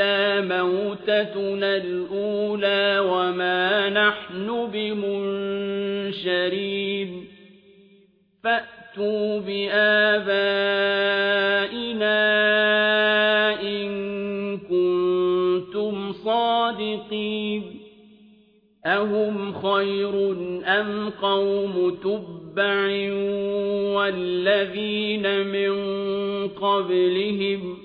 إلا موتتنا الأولى وما نحن بمنشرين فأتوا بآبائنا إن كنتم صادقين أهم خير أم قوم تبع والذين من قبلهم